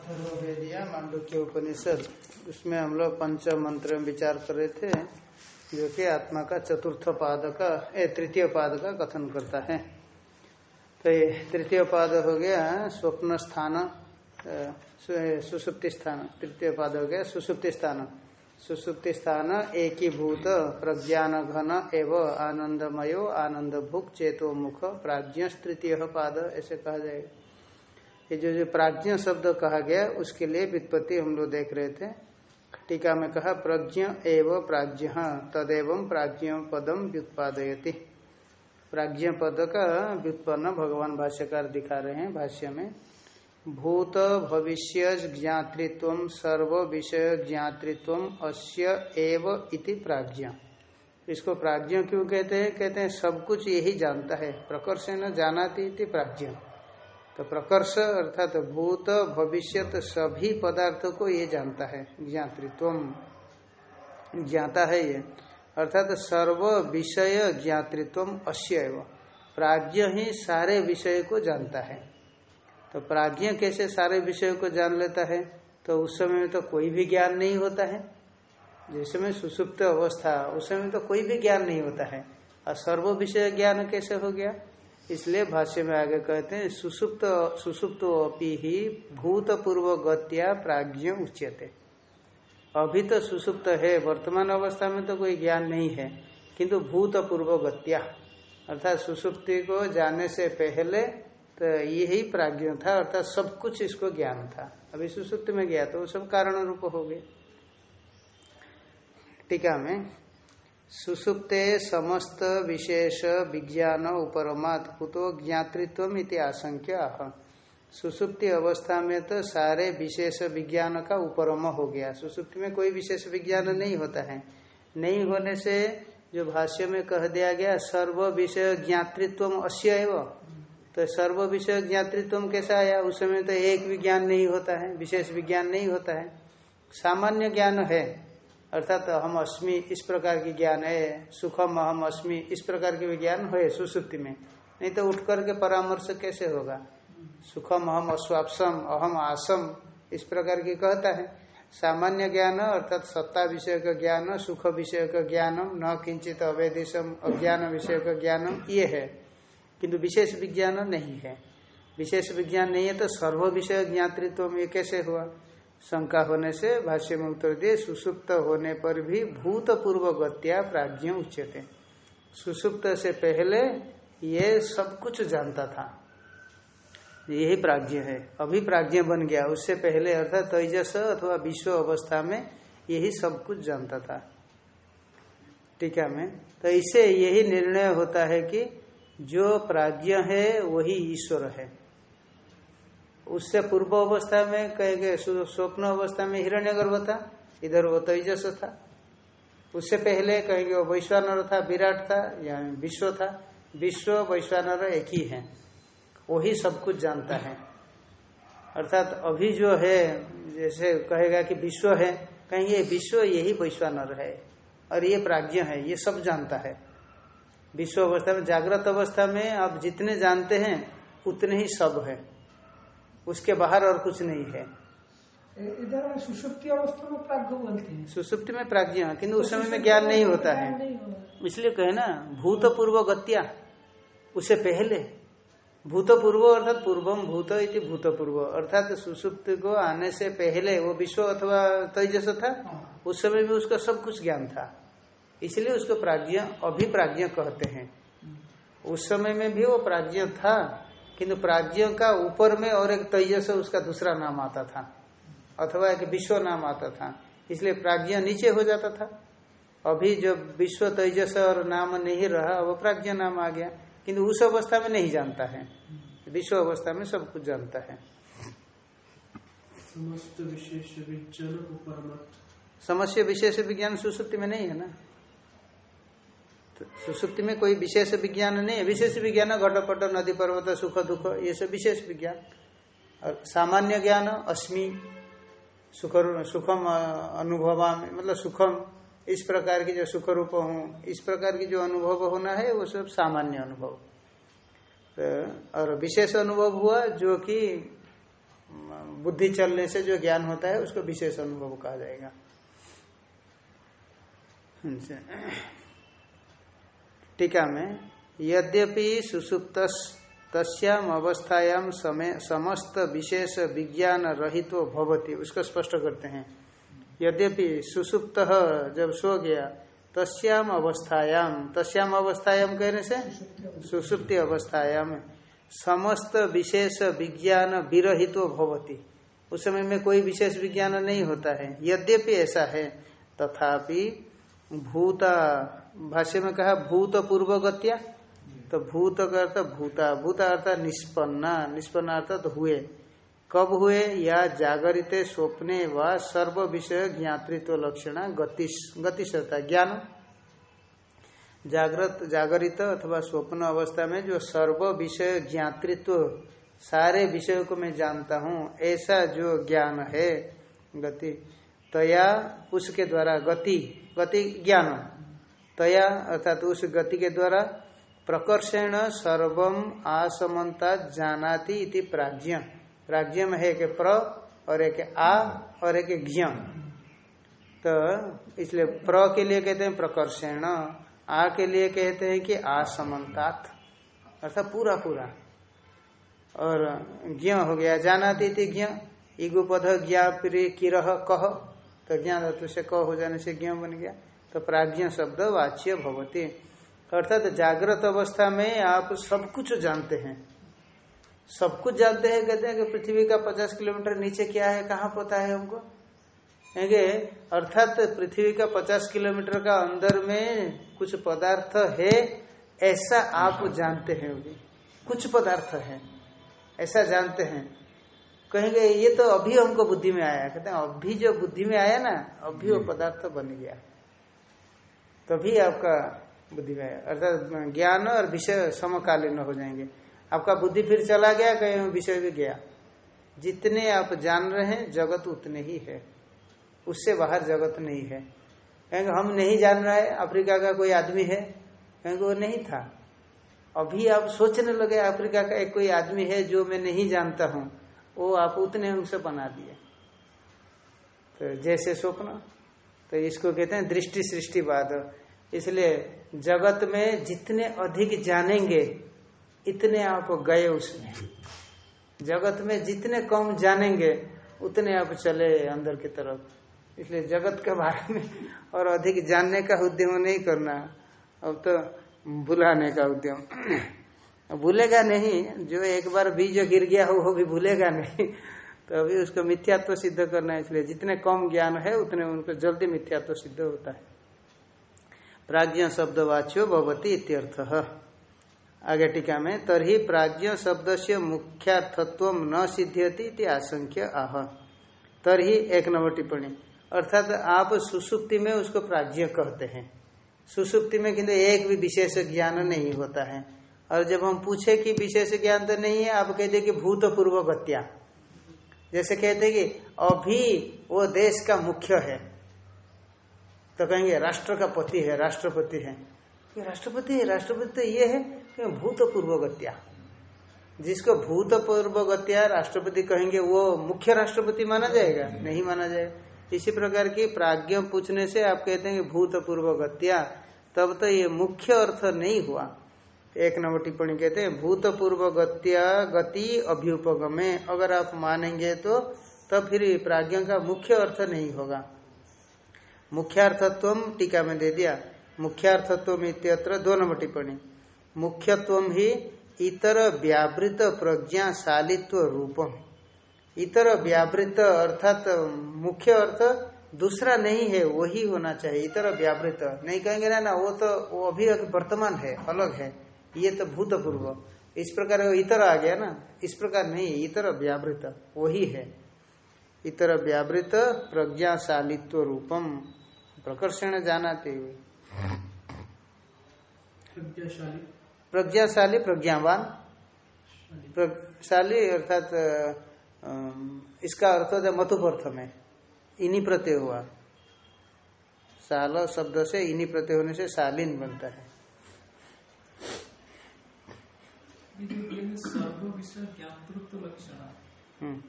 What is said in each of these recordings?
अथर्वेदिया मांडुक्य उपनिषद, उसमें हम लोग पंच मंत्र विचार कर रहे थे, जो कि आत्मा का चतुर्थ पाद का, ए, तृतीय पाद का कथन करता है। तो ये तृतीय पाद हो गया स्वप्न स्थान सुसुप्ति स्थान, तृतीय पाद हो गया सुसुप्ति स्थान। सुसुप्ति स्थान एक ही भूत प्रज्ञान घन एवं आनंदमयो आनंद भुक चेतो मुख, प्राज्ञ तृतीय पाद, ऐसे कहा जाएगा ये जो जो प्राज्ञ शब्द कहा गया, उसके लिए व्युत्पत्ति हम लोग देख रहे थे। टीका में कहा, प्रज्ञ एव प्राज्ञ, तदेव प्राज्ञ पदम व्युत्पादयति। प्राज्ञ पद का व्युत्पन्न भगवान भाष्यकार दिखा रहे हैं भाष्य में। भूत भविष्य ज्ञातृत्व, सर्व विषय ज्ञातृत्व, अस्य एव इति प्राज्ञ। इसको प्राज्ञ क्यों कहते हैं? कहते हैं, सब कुछ यही जानता है प्रकर्ष न जानाती प्राज्ञ। तो प्रकर्ष अर्थात तो भूत भविष्य सभी पदार्थों को ये जानता है ज्ञातृत्व ज्ञाता है ये। अर्थात तो सर्व विषय ज्ञातृत्व अश्य प्राज्ञ ही सारे विषय को जानता है। तो प्राज्ञ कैसे सारे विषय को जान लेता है? तो उस समय में तो कोई भी ज्ञान नहीं होता है। जिस समय सुसुप्त अवस्था, उस समय तो कोई भी ज्ञान नहीं होता है। और सर्व विषय ज्ञान कैसे हो गया? इसलिए भाष्य में आगे कहते हैं, सुसुप्त सुसुप्त अपी ही भूतपूर्व गत्या प्राज्ञ उच्यते। अभी तो सुसुप्त है, वर्तमान अवस्था में तो कोई ज्ञान नहीं है, किंतु भूतपूर्व गत्या अर्थात सुसुप्ति को जाने से पहले तो यही प्राज्ञ था, अर्थात सब कुछ इसको ज्ञान था। अभी सुसुप्त में गया तो वो सब कारण रूप हो गए। टीका में सुसुप्ते समस्त विशेष विज्ञान उपरमात कुतो ज्ञातृत्व इति आशंक्य सुसुप्ति अवस्था में तो सारे विशेष विज्ञान का उपरम हो गया। सुसुप्ति में कोई विशेष विज्ञान नहीं होता है। नहीं होने से जो भाष्य में कह दिया गया, सर्व विषय ज्ञातृत्व अश्य एवं तो सर्व विषय ज्ञातृत्व कैसा आया? उस समय तो एक विज्ञान नहीं होता है, विशेष विज्ञान नहीं होता है। सामान्य ज्ञान है। अर्थात तो हम अस्मि इस प्रकार की ज्ञान है, सुखम अहम अस्मि इस प्रकार की विज्ञान है सुसुप्ति में। नहीं तो उठ करके परामर्श कैसे होगा? सुखम अहम अस्वापसम, अहम आसम, इस प्रकार की कहता है। सामान्य ज्ञान अर्थात सत्ता विषय का ज्ञान, सुख विषय का ज्ञानम, न किंचित अवैधिशम अज्ञान विषय का ज्ञानम, ये है। किंतु विशेष विज्ञान नहीं है। विशेष विज्ञान नहीं है तो सर्व विषय ज्ञातृत्व में कैसे हुआ? शंका होने से भाष्य में उत्तर दिए, सुसुप्त होने पर भी भूतपूर्व गत्या प्राज्ञ उच्चते सुसुप्त से पहले ये सब कुछ जानता था। यही प्राज्ञ है। अभी प्राज्ञ बन गया। उससे पहले अर्थात तेजस अथवा विश्व अवस्था में यही सब कुछ जानता था। टीका में तो इससे यही निर्णय होता है कि जो प्राज्ञ है, वही ईश्वर है। उससे पूर्व अवस्था में कहेंगे स्वप्न अवस्था में हिरण्य गर्भ था इधर वो तेजस था। उससे पहले कहेंगे वो वैश्वानर था, विराट था या विश्व था। विश्व, वैश्वानर एक ही है। वही सब कुछ जानता है। अर्थात अभी जो है, जैसे कहेगा कि विश्व है कहेंगे विश्व, यही वैश्वानर है। और ये प्राज्ञ है, ये सब जानता है। विश्व अवस्था में, जागृत अवस्था में आप जितने जानते हैं, उतने ही सब है। उसके बाहर और कुछ नहीं है। इधर सुसुप्ति अवस्था में प्राज्ञ बोलते हैं सुसुप्ति में प्राज्ञ किन्तु उस समय में ज्ञान नहीं होता है। इसलिए कहे ना भूतपूर्व गत्या उससे पहले। भूतपूर्व अर्थात पूर्वम भूत इति भूतपूर्व। अर्थात सुसुप्त को आने से पहले वो विश्व अथवा तेजस था उस समय में उसका सब कुछ ज्ञान था। इसलिए उसको प्राज्ञ अभिप्राज्ञ कहते हैं। उस समय में भी वो प्राज्ञ था। किंतु प्राज्ञ का ऊपर में और एक तेजस उसका दूसरा नाम आता था। अथवा एक विश्व नाम आता था। इसलिए प्राज्ञ नीचे हो जाता था। अभी जो विश्व तेजस और नाम नहीं रहा वो प्राज्ञ नाम आ गया। किंतु उस अवस्था में नहीं जानता है। विश्व अवस्था में सब कुछ जानता है। समस्त विशेष विज्ञान समस्या विशेष विज्ञान सुसुप्ति में नहीं है ना? तो सुसुप्ति में कोई विशेष विज्ञान नहीं है। विशेष विज्ञान घटपट नदी पर्वत, सुख दुख, ये सब विशेष विज्ञान। और सामान्य ज्ञान अस्मि सुख सुखम अनुभवा मतलब सुखम। इस प्रकार की जो सुख रूप हूँ, इस प्रकार की जो अनुभव होना है, वो सब सामान्य अनुभव। तो और विशेष अनुभव हुआ जो कि बुद्धि चलने से जो ज्ञान होता है, उसको विशेष अनुभव कहा जाएगा। टीका में, यद्यपि सुसुप्त तस्याम अवस्थायाम समय समस्त विशेष विज्ञान रहित भवती, उसको स्पष्ट करते हैं। यद्यपि सुसुप्त जब सो गया तस्याम अवस्थायाम तस्याम अवस्थायाम कहने से? सुसुप्ति अवस्थायाम समस्त विशेष विज्ञान विरहितो भवती। उस समय में कोई विशेष विज्ञान नहीं होता है। यद्यपि ऐसा है, तथापि भूत भाष्य में कहा भूत पूर्व गत्या तो भूत का अर्थ भूता भूता अर्थात निष्पन्ना निष्पन्ना अर्थात हुए। कब हुए? या जागरित स्वप्ने व सर्व विषय ज्ञातृत्व लक्षण गतिश गतिश ज्ञान। जागृत, जागरित अथवा स्वप्न अवस्था में जो सर्व विषय ज्ञातृत्व, सारे विषयों को मैं जानता हूँ, ऐसा जो ज्ञान है, गति, तया उसके द्वारा गति गति ज्ञान। तया, अर्थात उस गति के द्वारा प्रकर्षण सर्वम आसमता जानाति इति प्राज्ञ। प्राज्ञ में है एक प्र, और एक आ, और एक ज्ञ। तो इसलिए प्र के लिए कहते हैं प्रकर्षण, आ के लिए कहते हैं कि आसमंतात अर्थात पूरा पूरा। और ज्ञ हो गया, जानाती थी ज्ञ। इगुपध ज्ञा प्रिय किरह कह। तो ज्ञान से क हो जाने से ज्ञ बन गया। तो प्राज्ञ शब्द वाच्य भवती। अर्थात तो जागृत अवस्था में आप सब कुछ जानते हैं। सब कुछ जानते हैं कहते हैं कि पृथ्वी का पचास किलोमीटर नीचे क्या है कहाँ पता है हमको? कहेंगे अर्थात पृथ्वी का पचास किलोमीटर का अंदर में कुछ पदार्थ है ऐसा आप जानते हैं अभी कुछ पदार्थ है ऐसा जानते हैं। कहेंगे ये तो अभी हमको बुद्धि में आया। कहते हैं अभी जो बुद्धि में आया ना अभी वो पदार्थ बन गया। तभी आपका बुद्धि में अर्थात ज्ञान और विषय समकालीन हो जाएँगे। आपका बुद्धि फिर चला गया, कहीं विषय भी गया। जितने आप जान रहे हैं, जगत उतने ही है। उससे बाहर जगत नहीं है। कहेंगे, हम नहीं जान रहे है अफ्रीका का कोई आदमी है? कहेंगे, वो नहीं था। अभी आप सोचने लगे, अफ्रीका का एक कोई आदमी है जो मैं नहीं जानता हूँ। वो आप उतने अंश बना दिए। तो जैसे स्वप्न तो इसको कहते हैं दृष्टि सृष्टिवाद। इसलिए जगत में जितने अधिक जानेंगे, इतने आप गए उसमें। जगत में जितने कम जानेंगे, उतने आप चले अंदर की तरफ़। इसलिए जगत के बारे में और अधिक जानने का उद्यम नहीं करना। अब तो भुलाने का उद्यम। भूलेगा नहीं, जो एक बार बीज गिर गया हो, वो भी भूलेगा नहीं। तो अभी उसको मिथ्यात्व सिद्ध करना है, इसलिए जितने कम ज्ञान है, उतने उनको जल्दी मिथ्यात्व सिद्ध होता है। प्राज्ञ शब्द वाच्यो भवती इत्यर्थ। आगे टीका में तरी प्राज्ञ शब्द से मुख्यार्थत्व न सिद्ध्यति आशंक्य आह। तरही एक नंबर टिप्पणी। अर्थात आप सुसुप्ति में उसको प्राज्ञ कहते हैं। सुसुप्ति में किंतु एक भी विशेष ज्ञान नहीं होता है। और जब हम पूछे कि विशेष ज्ञान तो नहीं है, आप कहते कि भूतपूर्व गत्या जैसे कहते कि अभी वो देश का मुख्य है। तो कहेंगे, राष्ट्र का पति है, राष्ट्रपति है। राष्ट्रपति है, राष्ट्रपति तो ये है कि भूतपूर्व गत्या जिसको भूतपूर्व गत्या राष्ट्रपति कहेंगे, वो मुख्य राष्ट्रपति माना जाएगा? नहीं माना जाएगा। इसी प्रकार की प्राज्ञ पूछने से आप कहते हैं कि भूतपूर्व गत्या तब तो ये मुख्य अर्थ नहीं हुआ। एक नंबर टिप्पणी कहते हैं भूतपूर्व गत्या गति अभ्युपगमे। अगर आप मानेंगे तो तब तो फिर प्राज्ञ का मुख्य अर्थ नहीं होगा। मुख्यार्थत्व टीका में दे दिया। मुख्यार्थत्व इत्यत्र दो नंबर टिप्पणी। मुख्यत्व ही इतर व्यावृत प्रज्ञाशालित्व रूपम। इतर व्यावृत अर्थात मुख्य अर्थ दूसरा नहीं है, वही होना चाहिए। इतर व्यावृत। नहीं कहेंगे ना ना, वो तो वो अभी वर्तमान है, अलग है। ये तो भूतपूर्व। इस प्रकार इतर आ गया ना, इस प्रकार नहीं इतर व्यावृत, वही है। इतर व्यावृत प्रज्ञाशालित्व रूपम। प्रकर्षण जानाते। प्रज्ञाशाली। प्रज्ञावान। प्रज्ञाशाली अर्थात इसका अर्थ होता है मतुपर्थ में। इन्हीं प्रत्यय हुआ। साल शब्द से इन्हीं प्रत्यय होने से शालीन बनता है। सर्व विषय ज्ञातृत्व लक्षण।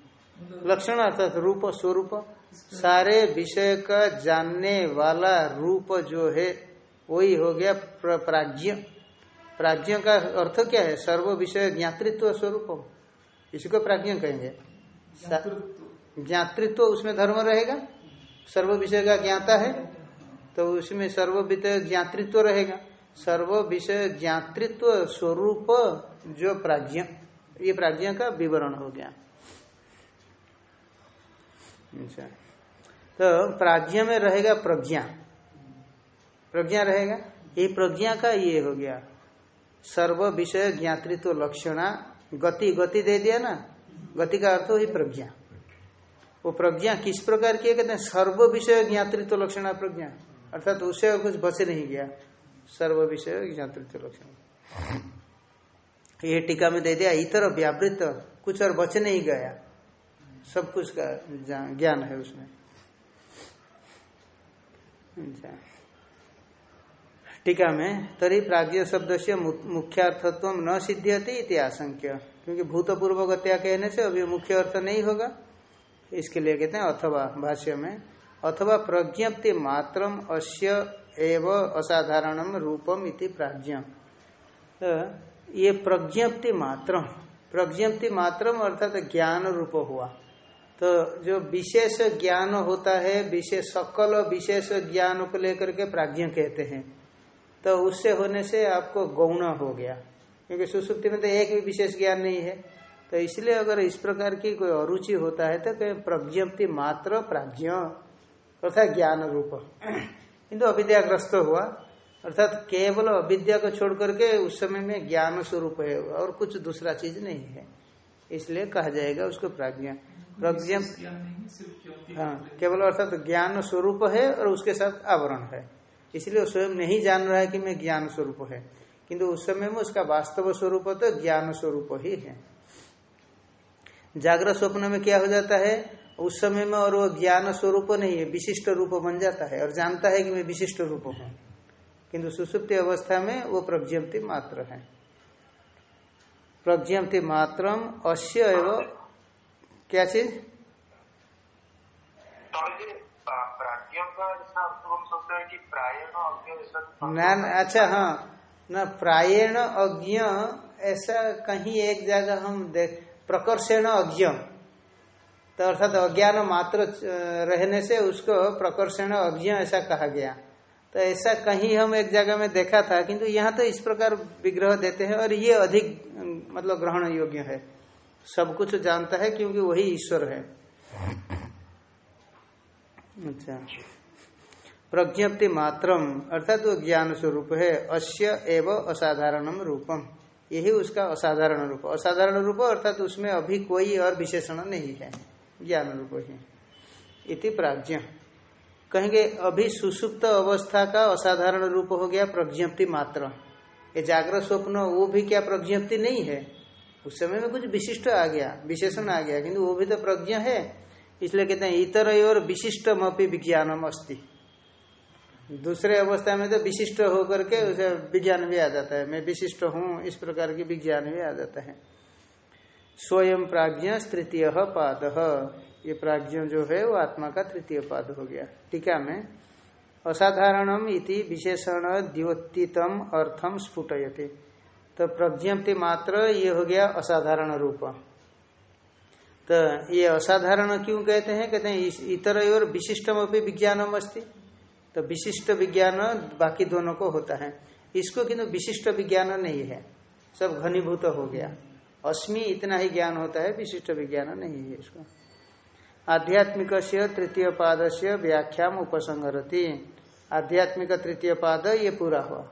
लक्षण अर्थात रूप स्वरूप सारे विषय का जानने वाला रूप जो है वही हो गया प्र- प्राज्ञ। प्राज्ञ का अर्थ क्या है? सर्व विषय ज्ञातृत्व स्वरूप। इसको प्राज्ञ कहेंगे। ज्ञातृत्व। उसमें धर्म रहेगा। सर्व विषय का ज्ञाता है तो उसमें सर्व विषय ज्ञातृत्व रहेगा। सर्व विषय ज्ञातृत्व स्वरूप जो प्राज्ञ। ये प्राज्ञ का विवरण हो गया। अच्छा। तो प्राज्ञ में रहेगा प्रज्ञा। प्रज्ञा रहेगा? ये प्रज्ञा का ये हो गया। सर्व विषय ज्ञातृत्व लक्षणा। गति गति दे दिया ना? गति का अर्थ ही प्रज्ञा। वो प्रज्ञा किस प्रकार की है कहते हैं सर्व विषय ज्ञातृत्व लक्षणा प्रज्ञा। अर्थात उससे और कुछ बच नहीं गया। सर्व विषय ज्ञातृत्व लक्षण। ये टीका में दे दिया, इतर व्यावृत कुछ और बच नहीं गया। सब कुछ का ज्ञान है उसमें। अच्छा। टीका में, तरी प्राज्ञ शब्द से मुख्यार्थत्व न सिद्ध्यति इति आशंक्य। क्योंकि भूतपूर्व गत्या कहने से अभी मुख्य अर्थ नहीं होगा। इसके लिए कहते हैं, अथवा भाष्य में, अथवा प्रज्ञप्ति मात्रम अस्य एव असाधारणम रूपम इति प्राज्ञ तो ये प्रज्ञप्ति मात्र प्रज्ञप्ति मात्रम अर्थात ज्ञान रूप हुआ। तो जो विशेष ज्ञान होता है, विशेष सकल विशेष ज्ञान को लेकर के प्राज्ञ कहते हैं। तो उससे होने से आपको गौण हो गया। क्योंकि सुसुप्ति में तो एक भी विशेष ज्ञान नहीं है। तो इसलिए अगर इस प्रकार की कोई अरुचि होता है तो कहीं प्रज्ञप्ति मात्र प्राज्ञ, अर्थात ज्ञान रूप। किंतु अविद्याग्रस्त हुआ। अर्थात केवल अविद्या को छोड़ करके उस समय में ज्ञान स्वरूप है और कुछ दूसरा चीज़ नहीं है। इसलिए कहा जाएगा उसको प्राज्ञा। प्रज्ञ हाँ केवल अर्थात ज्ञान स्वरूप है और उसके साथ आवरण है। इसलिए स्वयं नहीं जान रहा है कि मैं ज्ञान स्वरूप है। किंतु उस समय में उसका वास्तव स्वरूप तो ज्ञान स्वरूप ही है। जागृत स्वप्न में क्या हो जाता है? उस समय में और वो ज्ञान स्वरूप नहीं है विशिष्ट रूप बन जाता है और जानता है कि मैं विशिष्ट रूप हूँ। किंतु सुसुप्ति अवस्था में वो प्रज्ञप्ति मात्र है। प्रज्ञप्ति मात्रम अश्य एवं क्या चीज़? हैं ना ना, अच्छा हाँ। न प्रायण अज्ञ ऐसा कहीं एक जगह हम देख प्रकर्षण अज्ञ। तो अर्थात अज्ञान मात्र रहने से उसको प्रकर्षण अज्ञ ऐसा कहा गया। तो ऐसा कहीं हम एक जगह में देखा था किंतु यहाँ तो इस प्रकार विग्रह देते हैं और ये अधिक मतलब ग्रहण योग्य है। सब कुछ जानता है क्योंकि वही ईश्वर है। अच्छा। प्रज्ञप्ति मात्रम, अर्थात वो ज्ञान स्वरूप है, अस्य एव असाधारणम रूपम। यही उसका असाधारण रूप। असाधारण रूप अर्थात उसमें अभी कोई और विशेषण नहीं है। ज्ञान रूप ही। इति प्राज्ञ। कहेंगे, अभी सुसुप्त अवस्था का असाधारण रूप हो गया प्रज्ञप्ति मात्र। ये जागृत स्वप्न, वो भी क्या प्रज्ञप्ति नहीं है? उस समय में कुछ विशिष्ट आ गया, विशेषण आ गया, किंतु वो भी तो प्रज्ञ है। इसलिए कहते हैं इतर और विशिष्टम अपनी विज्ञानम अस्ति। दूसरे अवस्था में तो विशिष्ट होकर के उसे विज्ञान भी आ जाता है। मैं विशिष्ट हूँ, इस प्रकार की विज्ञान भी आ जाता है। स्वयं प्राज्ञ तृतीय पाद ये प्राज्ञ जो है, वो आत्मा का तृतीय पाद हो गया। टीका में, असाधारणम इति विशेषण द्योतितम अर्थम स्फुटयति। तो प्रज्ञप्ति मात्र ये हो गया असाधारण रूप। तो ये असाधारण क्यों कहते हैं? कहते हैं इतर और विशिष्टम अपनी विज्ञानम अस्ति। तो विशिष्ट विज्ञान बाकी दोनों को होता है। इसको किंतु विशिष्ट विज्ञान नहीं है। सब घनीभूत हो गया। अस्मि इतना ही ज्ञान होता है, विशिष्ट विज्ञान नहीं है इसको। आध्यात्मिक से तृतीय पाद से व्याख्या उपसंगरती आध्यात्मिक तृतीय पाद ये पूरा हुआ।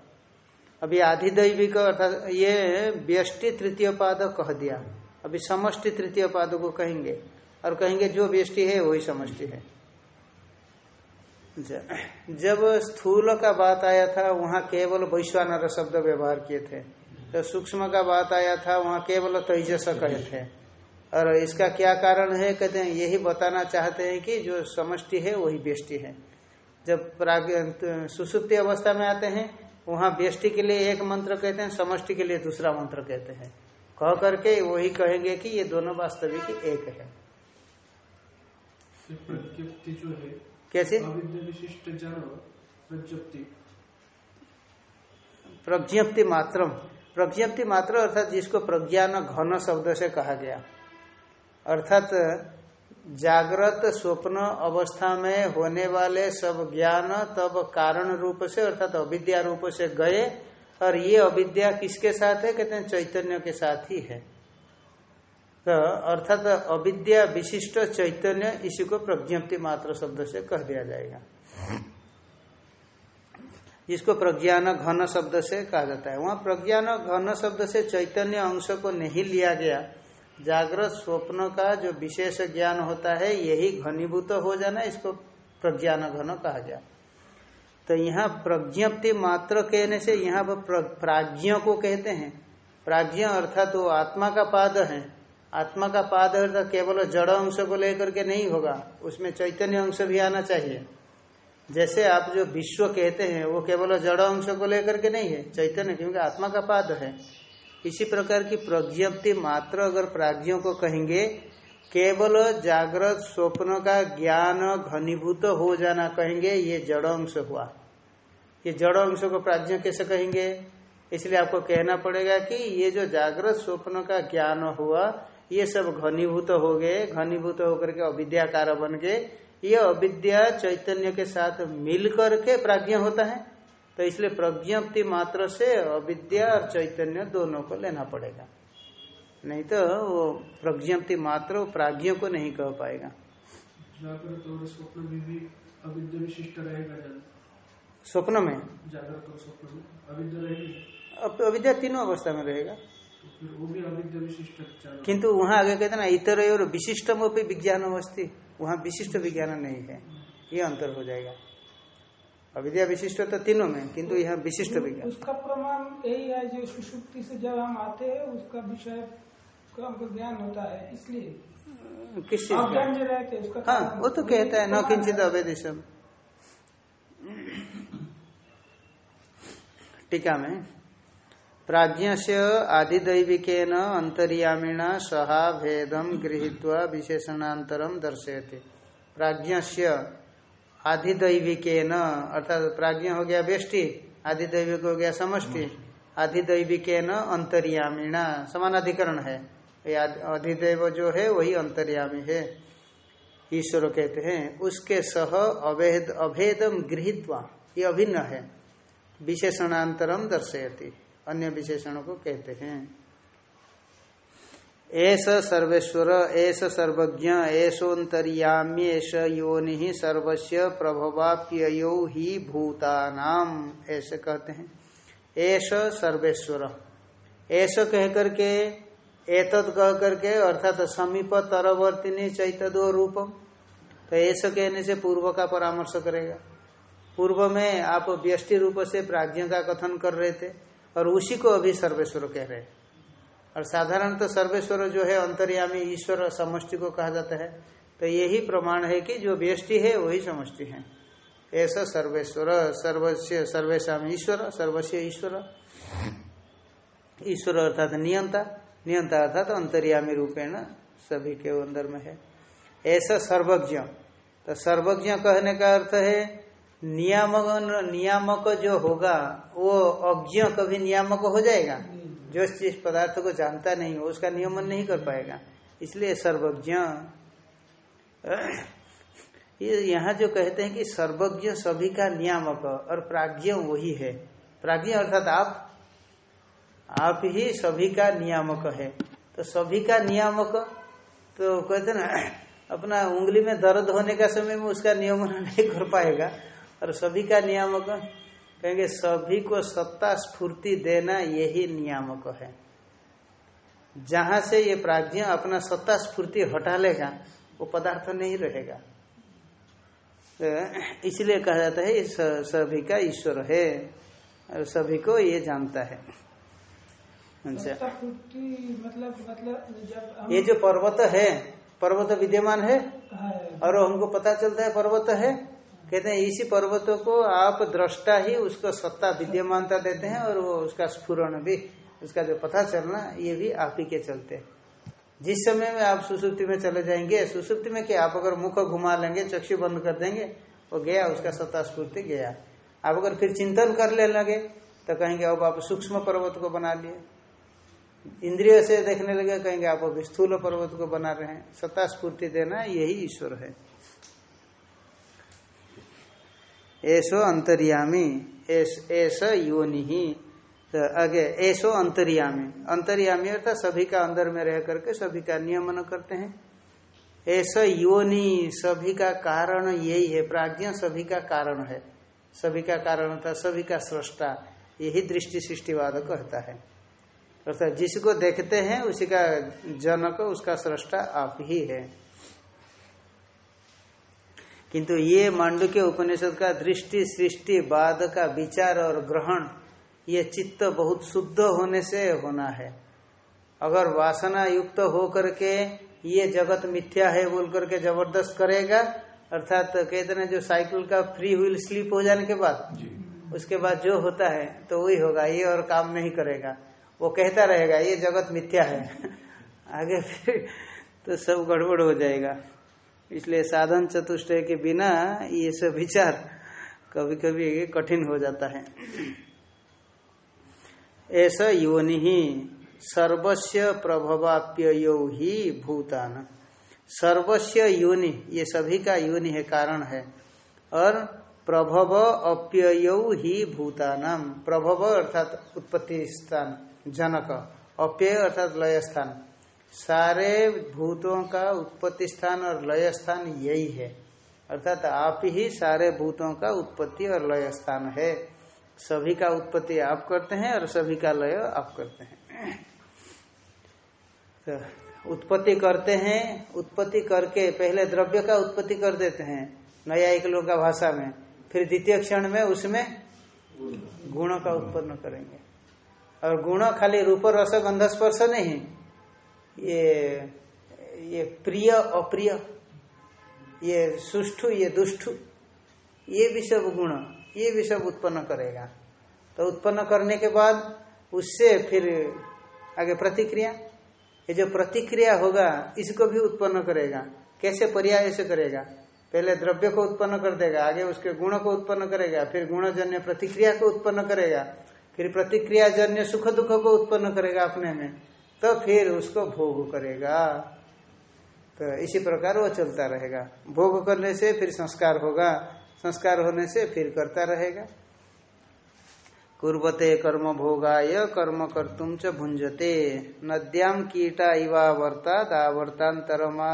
अभी आधिदैविक अर्थात ये व्यष्टि तृतीय पाद कह दिया। अभी समष्टि तृतीय पाद को कहेंगे। और कहेंगे जो व्यष्टि है, वही समष्टि है। जब स्थूल का बात आया था, वहाँ केवल वैश्वानर शब्द व्यवहार किए थे। तो सूक्ष्म का बात आया था, वहाँ केवल तेजस कहे थे। और इसका क्या कारण है, कहते हैं, यही बताना चाहते हैं कि जो समष्टि है, वही व्यष्टि है। जब प्राग, सुसुप्ति अवस्था में आते हैं वहाँ व्यष्टि के लिए एक मंत्र कहते हैं समष्टि के लिए दूसरा मंत्र कहते हैं। कह करके वही कहेंगे कि ये दोनों वास्तविक एक है। जो है कैसे? विशिष्ट जानो प्रज्ञप्ति। प्रज्ञप्ति मात्र प्रज्ञप्ति मात्र अर्थात जिसको प्रज्ञान घन शब्द से कहा गया। अर्थात जागृत स्वप्न अवस्था में होने वाले सब ज्ञान तब कारण रूप से, अर्थात अविद्या रूप से गए। और ये अविद्या किसके साथ है? कहते हैं चैतन्य के साथ ही है। तो अर्थात अविद्या विशिष्ट चैतन्य इसी को प्रज्ञप्ति मात्र शब्द से कह दिया जाएगा। जिसको प्रज्ञान घन शब्द से कहा जाता है। वहाँ प्रज्ञान घन शब्द से चैतन्य अंश को नहीं लिया गया। जागृत स्वप्न का जो विशेष ज्ञान होता है, यही घनीभूत हो जाना, इसको प्रज्ञान घन कहा गया तो यहाँ प्रज्ञप्ति मात्र कहने से यहाँ पर, प्राज्ञ को कहते हैं। प्राज्ञ अर्थात वो आत्मा का पाद है। आत्मा का पाद अर्थात केवल जड़ अंश को लेकर के नहीं होगा, उसमें चैतन्य अंश भी आना चाहिए। जैसे आप जो विश्व कहते हैं, वो केवल जड़ अंश को लेकर के नहीं है, चैतन्य, क्योंकि आत्मा का पाद है। इसी प्रकार की प्रज्ञप्ति मात्र अगर प्राज्ञों को कहेंगे, केवल जागृत स्वप्न का ज्ञान घनीभूत हो जाना कहेंगे, ये जड़ अंश हुआ। ये जड़ अंश को प्राज्ञ कैसे कहेंगे? इसलिए आपको कहना पड़ेगा कि ये जो जागृत स्वप्न का ज्ञान हुआ, ये सब घनीभूत हो गए, घनीभूत होकर के अविद्याकार बन गए। ये अविद्या चैतन्य के साथ मिल करके प्राज्ञ होता है। तो इसलिए प्रज्ञप्ति मात्र से अविद्या और चैतन्य दोनों को लेना पड़ेगा। नहीं तो वो प्रज्ञप्ति मात्र प्राज्ञ को नहीं कह पाएगा। स्वप्न में अविद्या जन। स्वप्न में? में अविद्या तीनों अवस्था में रहेगा। तो फिर वो भी अविद्या विशिष्ट जानो किंतु वहाँ आगे कहते ना इतर और विशिष्टम विज्ञान अवस्थी वहाँ विशिष्ट विज्ञान नहीं है। ये अंतर हो जाएगा। अविद्या विशिष्ट तो तीनों में किंतु यहाँ विशिष्ट विज्ञान। उसका प्रमाण यही है जो सुषुप्ति से जब हम आते हैं उसका विषय का हमको ज्ञान होता है इसलिए। किस चीज़ का? हैं उसका हाँ वो तो कहता है न किंचित। अवेदिशम। टीका में प्राज्ञ से आदिदैविकेन अंतर्यामिणा सहा भेदम गृहीत्वा विशेषणांतरम दर्शयते। प्राज्ञ से आधिदैविकेन अर्थात प्राज्ञ हो गया व्यष्टि आधिदैविक हो गया समष्टि आधिदैविकेन अंतर्यामिणा, समानाधिकरण है। अधिदैव जो है, वही अंतर्यामी है। ईश्वर कहते हैं, उसके सह अभेद अभेदम गृहित्वा, ये अभिन्न है। विशेषणांतरम दर्शयति, अन्य विशेषणों को कहते हैं। एस सर्वेश्वर एस सर्वज्ञ एसोन्तर्याम्येष योनि सर्वस्य प्रभवाप्ययो ही भूतानाम। ऐसे कहते हैं। एस सर्वेश्वर। ऐसा कह करके एतद कह करके अर्थात समीप तरवर्तिनी चैतदो रूपम तो ऐसा कहने से पूर्व का परामर्श करेगा। पूर्व में आप व्यष्टि रूप से प्राज्ञ का कथन कर रहे थे, और उसी को अभी सर्वेश्वर कह रहे हैं। और साधारण तो सर्वेश्वर जो है, अंतर्यामी ईश्वर समष्टि को कहा जाता है। तो यही प्रमाण है कि जो व्यष्टि है, वही समष्टि है। ऐसा सर्वेश्वर सर्वस्व सर्वेशा ईश्वर सर्वस्व ईश्वर। ईश्वर अर्थात नियंता नियंता अर्थात अंतर्यामी रूपेण सभी के अंदर में है। ऐसा सर्वज्ञ। तो सर्वज्ञ कहने का अर्थ है, नियामक नियामक जो होगा, वो अज्ञ कभी नियामक हो जाएगा? जो चीज़ पदार्थ को जानता नहीं हो, उसका नियमन नहीं कर पाएगा। इसलिए सर्वज्ञ, ये यहाँ जो कहते हैं कि सर्वज्ञ सभी का नियामक और प्राज्ञ वही है। प्राज्ञ अर्थात आप आप ही सभी का नियामक है। तो सभी का नियामक तो कहते ना, अपना उंगली में दर्द होने का समय में उसका नियमन नहीं कर पाएगा। और सभी का नियामक कहेंगे सभी को सत्ता स्फूर्ति देना यही नियामक है। जहाँ से ये प्राज्ञ अपना सत्ता स्फूर्ति हटा लेगा वो पदार्थ नहीं रहेगा। तो इसलिए कहा जाता है सभी का ईश्वर है और सभी को ये जानता है। अच्छा। मतलब मतलब ये जो पर्वत है पर्वत विद्यमान है? है, और हमको पता चलता है पर्वत है? कहते हैं, इसी पर्वतों को आप दृष्टा ही उसको सत्ता विद्यमानता देते हैं और वो उसका स्फुरण भी, उसका जो पता चलना, ये भी आप ही के चलते जिस समय में आप सुसुप्ति में चले जाएँगे, सुसुप्ति में क्या आप अगर मुख घुमा लेंगे, चक्षु बंद कर देंगे, वो गया, उसका सत्ता स्फूर्ति गया। आप अगर फिर चिंतन कर ले लगे तो कहेंगे, अब आप सूक्ष्म पर्वत को बना लिए। इंद्रिय से देखने लगे, कहेंगे, आप अब स्थूल पर्वत को बना रहे हैं। सत्ता स्फूर्ति देना यही ईश्वर है। ऐसो अंतर्यामी ऐसा योनि ही। तो आगे ऐसो अंतर्यामी। अंतर्यामी अर्थात सभी का अंदर में रह करके सभी का नियमन करते हैं। ऐसा योनि, सभी का कारण यही है। प्राज्ञ सभी का कारण है। सभी का कारण था, सभी का सृष्टा। यही दृष्टि सृष्टिवाद कहता है। अर्थात जिसको देखते हैं, उसी का जनक, उसका सृष्टा आप ही है। किंतु ये मांडू के उपनिषद का दृष्टि सृष्टि बाद का विचार और ग्रहण ये चित्त बहुत शुद्ध होने से होना है। अगर वासना युक्त हो करके ये जगत मिथ्या है बोल करके ज़बरदस्त करेगा अर्थात तो कहते ना जो साइकिल का फ्री व्हील स्लिप हो जाने के बाद उसके बाद जो होता है तो वही होगा ये और काम नहीं करेगा। वो कहता रहेगा ये जगत मिथ्या है। आगे फिर तो सब गड़बड़ हो जाएगा। इसलिए साधन चतुष्टय के बिना ये सब विचार कभी कभी कठिन हो जाता है। ऐसा योनि ही सर्वस्व प्रभवाप्य ही भूतान। सर्वस्व योनि, ये सभी का योनि है, कारण है। और प्रभव अप्यय ही भूतानाम। प्रभव अर्थात उत्पत्ति स्थान, जनक। अप्यय अर्थात लय स्थान। सारे भूतों का उत्पत्ति स्थान और लय स्थान यही है। अर्थात आप ही सारे भूतों का उत्पत्ति और लय स्थान है। सभी का उत्पत्ति आप करते हैं और सभी का लय आप करते हैं। तो उत्पत्ति करते हैं, उत्पत्ति करके पहले द्रव्य का उत्पत्ति कर देते हैं, नया एक लोग का भाषा में। फिर द्वितीय क्षण में उसमें गुणों का उत्पन्न करेंगे। और गुण खाली रूप रस गंध स्पर्श नहीं ये ये प्रिय, अप्रिय, ये सुष्ठु, ये दुष्टु ये भी सब गुण, ये भी सब उत्पन्न करेगा। तो उत्पन्न करने के बाद उससे फिर आगे प्रतिक्रिया। ये जो प्रतिक्रिया होगा, इसको भी उत्पन्न करेगा। कैसे पर्याय से करेगा? पहले द्रव्य को उत्पन्न कर देगा, आगे उसके गुण को उत्पन्न करेगा, फिर गुणजन्य प्रतिक्रिया को उत्पन्न करेगा, फिर प्रतिक्रिया जन्य सुख दुख को उत्पन्न करेगा अपने में। तो फिर उसको भोग करेगा। तो इसी प्रकार वो चलता रहेगा। भोग करने से फिर संस्कार होगा, संस्कार होने से फिर करता रहेगा। कुर्बते कर्म भोगाय, कर्म कर्तुम च भुंजते नद्याम कीटा इवावर्ता दावर्तांतरमा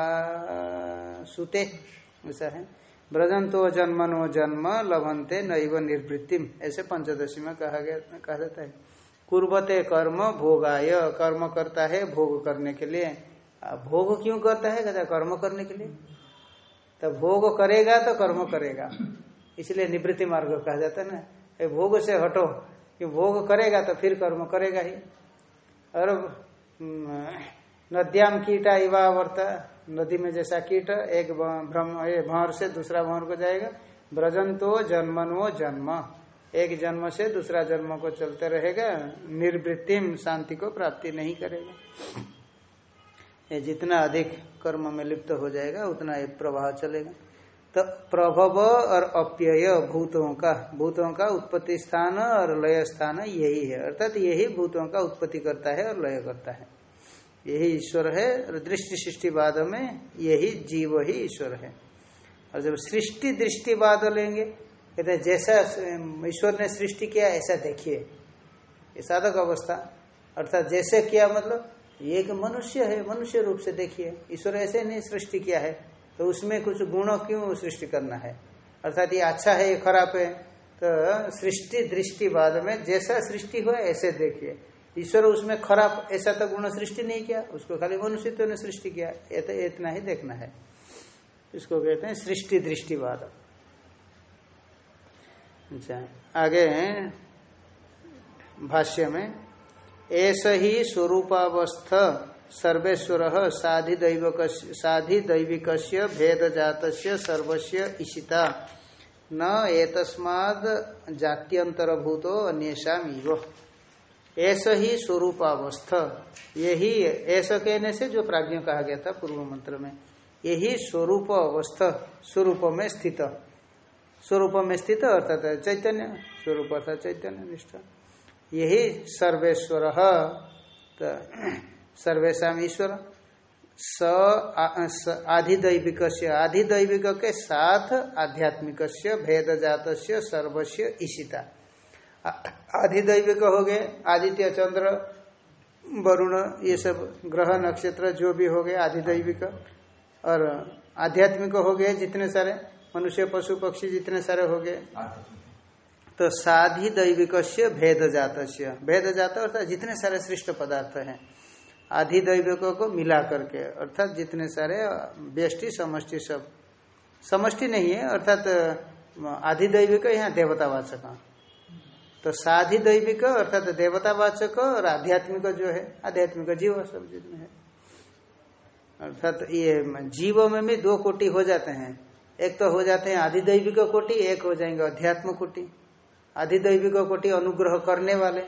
सुते। ऐसा है। ब्रजंतो जन्मनो जन्म लभंते नैव निर्वृत्तिम। ऐसे पंचदशी में कहा गया, कहा जाता है। कुर्बते कर्म भोगाय। कर्म करता है भोग करने के लिए। भोग क्यों करता है? कहता कर्म करने के लिए। तो भोग करेगा तो कर्म करेगा। इसलिए निवृत्ति मार्ग कहा जाता है ना। भोग से हटो। कि भोग करेगा तो फिर कर्म करेगा ही। और नद्याम कीटा इवा वर्ता। नदी में जैसा कीट, एक भ्रम से दूसरा भंवर को जाएगा। ब्रजन तो जन्मनो जन्म। एक जन्म से दूसरा जन्म को चलते रहेगा, निर्वृत्तिम शांति को प्राप्ति नहीं करेगा। ये जितना अधिक कर्म में लिप्त हो जाएगा, उतना एक प्रवाह चलेगा। तो प्रभव और अप्यय भूतों का भूतों का उत्पत्ति स्थान और लय स्थान यही है। अर्थात यही भूतों का उत्पत्ति करता है और लय करता है। यही ईश्वर है और दृष्टि सृष्टिवाद में यही जीव ही ईश्वर है। और जब सृष्टि दृष्टिवाद लेंगे कहते हैं, जैसा ईश्वर ने सृष्टि किया, ऐसा देखिए। ये साधक अवस्था। अर्थात जैसे किया मतलब ये एक मनुष्य है, मनुष्य रूप से देखिए। ईश्वर ऐसे नहीं सृष्टि किया है तो उसमें कुछ गुण क्यों सृष्टि करना है? अर्थात ये अच्छा है, ये खराब है तो सृष्टि दृष्टिवाद में जैसा सृष्टि हुआ, ऐसे देखिए। ईश्वर उसमें खराब, ऐसा तो गुण सृष्टि नहीं किया, उसको खाली मनुष्य ने सृष्टि किया इतना ही देखना है। इसको कहते हैं सृष्टि दृष्टिवाद अच्छा आगे भाष्य में, ऐसा ही स्वरूपावस्थ सर्वेश्वर साधि दैवक साधि दैविक भेद जात सर्वस्व ईशिता न एतस्माद जात्यंतरभूतो अन्येषाम ऐसा ही स्वरूपावस्थ। यही, ऐसा कहने से जो प्राज्ञ कहा गया था पूर्व मंत्र में, यही स्वरूप अवस्थ स्वरूप में स्थित। स्वरूप में स्थित, अर्थात चैतन्य, स्वरूप अर्थात चैतन्य निष्ठा। यही सर्वेश्वर तो सर्वेशा ईश्वर, स आधिदैविक आधिदैविक के साथ आध्यात्मिक भेद जात सर्वस्व ईशिता आधिदैविक हो गए, आदित्य, चंद्र, वरुण, ये सब ग्रह, नक्षत्र, जो भी हो गए, आधिदैविक। और आध्यात्मिक हो गए जितने सारे मनुष्य पशु पक्षी जितने सारे हो गए। तो साधि दैविक भेद जात भेद जात अर्थात जितने सारे श्रेष्ठ पदार्थ हैं आधि दैविकों को मिला करके अर्थात जितने सारे व्यष्टि समष्टि सब। समष्टि नहीं है अर्थात आधि दैविक यहाँ देवतावाचक। तो साधि दैविक अर्थात देवतावाचक और आध्यात्मिक जो है आध्यात्मिक जीव सब जितने है। अर्थात ये जीव में भी दो कोटि हो जाते हैं। एक तो हो जाते हैं आधिदैविक कोटि, एक हो जाएँगे अध्यात्म कोटि। आधिदैविक कोटि अनुग्रह करने वाले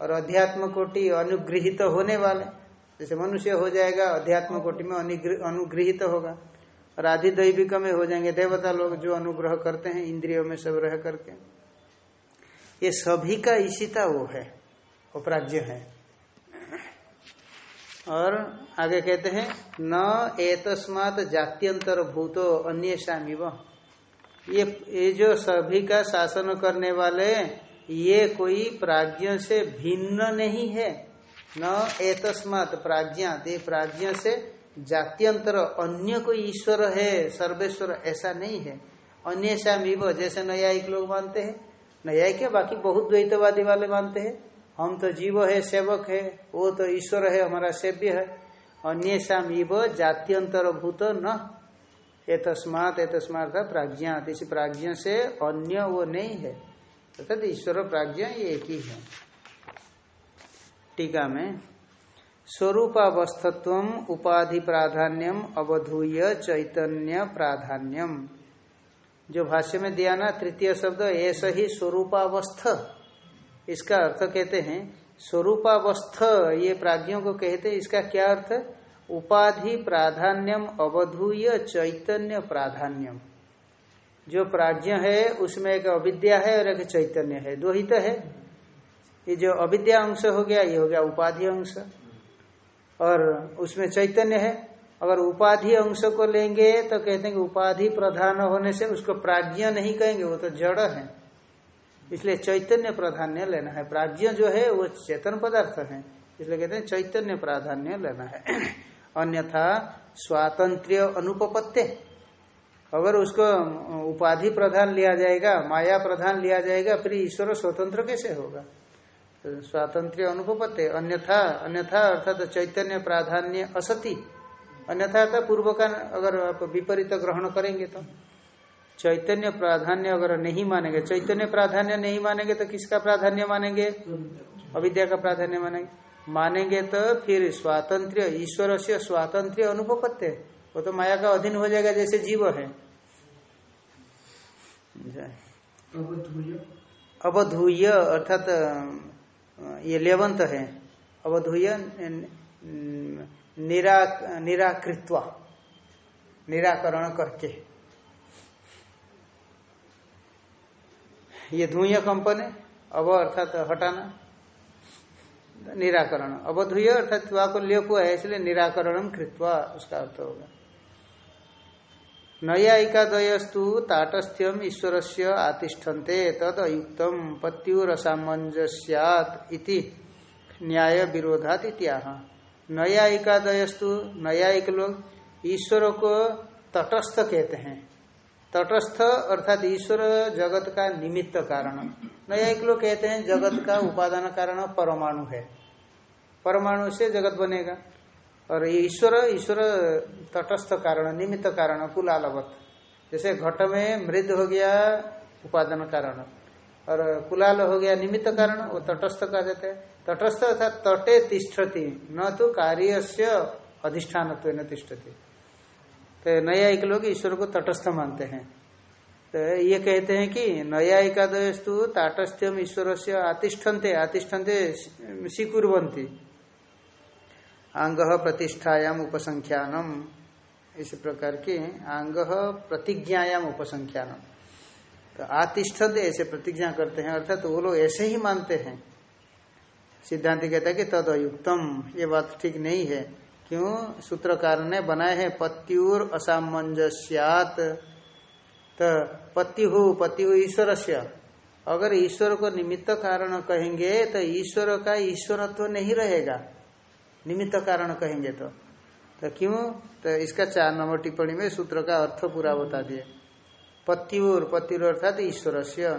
और अध्यात्म कोटि अनुगृहित होने वाले। जैसे मनुष्य हो जाएगा, अध्यात्म कोटि में अनुगृहित होगा। और आधिदैविक में हो जाएँगे देवता लोग जो अनुग्रह करते हैं, इंद्रियों में सब रह करके। ये सभी का इसीता वो है अपराज्य है। और आगे कहते हैं, न एतस्मात जात्यंतर भूतो अन्य शामिव ये ये जो सभी का शासन करने वाले, ये कोई प्राज्ञ से भिन्न नहीं है। न एतस्मात प्राज्ञा ये प्राज्ञ से जात्यंतर अन्य कोई ईश्वर है, सर्वेश्वर ऐसा नहीं है। अन्य शामिव जैसे न्यायिक लोग मानते हैं। न्यायिक बाकी बहुत द्वैतवादी वाले मानते हैं। हम तो जीव है, सेवक है, वो तो ईश्वर है, हमारा सेव्य है। अन्य शामिव जात्यंतर भूत न एतस्मात एतस्मात प्राज्ञा इसी प्राज्ञ से अन्य वो नहीं है। अर्थात ईश्वर प्राज्ञा ये एक ही है। टीका में स्वरूपावस्थत्व उपाधि प्राधान्यम अवधूय चैतन्य प्राधान्यम। जो भाष्य में दिया ना, तृतीय शब्द, ऐसा ही स्वरूपावस्थ। इसका अर्थ कहते हैं, स्वरूपावस्थ, ये प्राज्ञों को कहते हैं, इसका क्या अर्थ? उपाधि प्राधान्यम, अवधूय चैतन्य प्राधान्यम। जो प्राज्ञ है, उसमें एक अविद्या है और एक चैतन्य है, दो ही तो है। ये जो अविद्या अंश हो गया, ये हो गया उपाधि अंश। और उसमें चैतन्य है। अगर उपाधि अंश को लेंगे तो कहते हैं उपाधि प्रधान होने से उसको प्राज्ञ नहीं कहेंगे, वो तो जड़ है। इसलिए चैतन्य प्राधान्य लेना है। प्राज्ञ जो है, वो चेतन पदार्थ है। इसलिए कहते हैं चैतन्य प्राधान्य लेना है। अन्यथा स्वातंत्र अनुपत्य अगर उसको उपाधि प्रधान लिया जाएगा, माया प्रधान लिया जाएगा, फिर ईश्वर स्वतंत्र कैसे होगा? तो स्वातंत्र्य अनुपत्य अन्यथा अन्यथा अर्थात तो चैतन्य प्राधान्य असति। अन्यथा था पूर्व का अगर आप विपरीत ग्रहण करेंगे तो। चैतन्य प्राधान्य अगर नहीं मानेंगे चैतन्य प्राधान्य नहीं मानेंगे तो किसका प्राधान्य मानेंगे? अविद्या का प्राधान्य मानेंगे। मानेंगे तो फिर स्वातंत्र ईश्वर से स्वातंत्र अनुपत्य वो तो माया का अधीन हो जाएगा जैसे जीव है। अवधूय। अर्थात ये लेवंत है। अवधूय निरा निराकृत्वा निराकरण करके। ये धुय कंपन है अव अर्थात हटाना, निराकरण। अवधुय अर्थात त्वा को लेप है, इसलिए निराकरण कृत्वा, उसका अर्थ होगा। नयायिकादयस्तु ताटस्थ्यम ईश्वर से आतिष्ठन्ते, तद अयुक्तम इति न्याय विरोधात इत्याह। नयायिकादयस्तु नयायिक लोग ईश्वर को तटस्थ कहते हैं। तटस्थ अर्थात ईश्वर जगत का निमित्त कारण न्यायिक लोग कहते हैं जगत का उपादान कारण परमाणु है परमाणु से जगत बनेगा और ईश्वर ईश्वर तटस्थ कारण निमित्त कारण कुलालवत जैसे घट में मृद हो गया उपादान कारण और कुलाल हो गया निमित्त कारण वो तटस्थ कहा जाता है तटस्थ अर्थात तटे तिष्ठती न तो कार्य से अधिष्ठान तिष्ठती तो नया एक लोग ईश्वर को तटस्थ मानते हैं। तो ये कहते हैं कि नया एकादस्तु ताटस्थ्यम ईश्वर से आतिष्ठन्ते आतिष्ठन्ते स्वीकुर्वंती अंग प्रतिष्ठायाम उपसंख्यानम। इस प्रकार की अंग प्रतिज्ञायाम उपसंख्यानम। तो आतिष्ठत ऐसे प्रतिज्ञा करते हैं, अर्थात तो वो लोग ऐसे ही मानते हैं। सिद्धांत कहता है कि तद अयुक्तम ये बात ठीक नहीं है। क्यों? सूत्रकार ने बनाए हैं, पत्युर असामंजस्यात। तो पति हो पति हो ईश्वर से अगर ईश्वर को निमित्त कारण कहेंगे तो ईश्वर का ईश्वरत्व तो नहीं रहेगा। निमित्त कारण कहेंगे तो। तो क्यों? तो इसका चार नंबर टिप्पणी में सूत्र का अर्थ पूरा बता दिए। पत्युर पत्युर अर्थात ईश्वर से